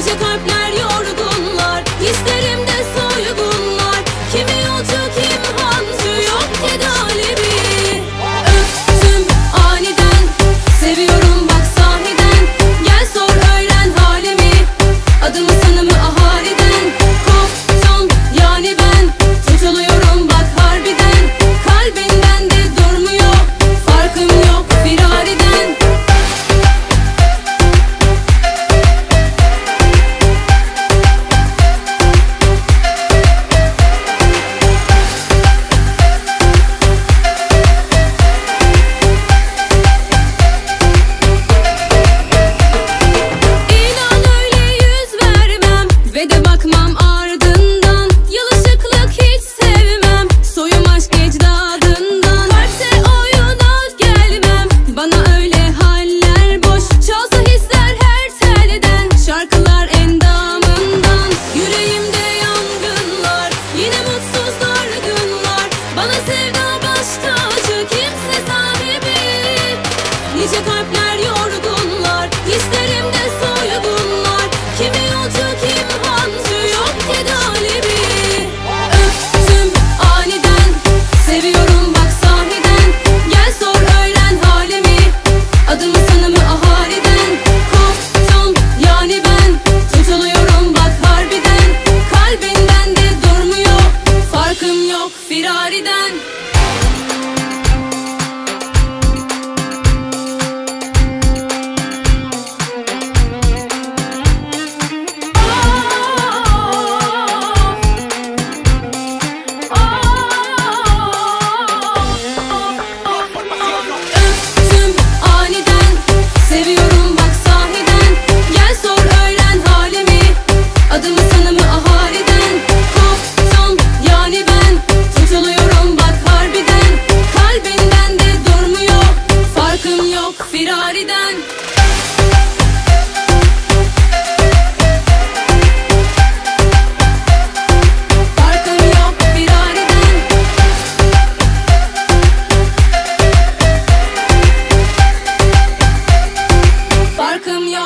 Please, you can't plan.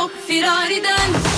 Yok firariden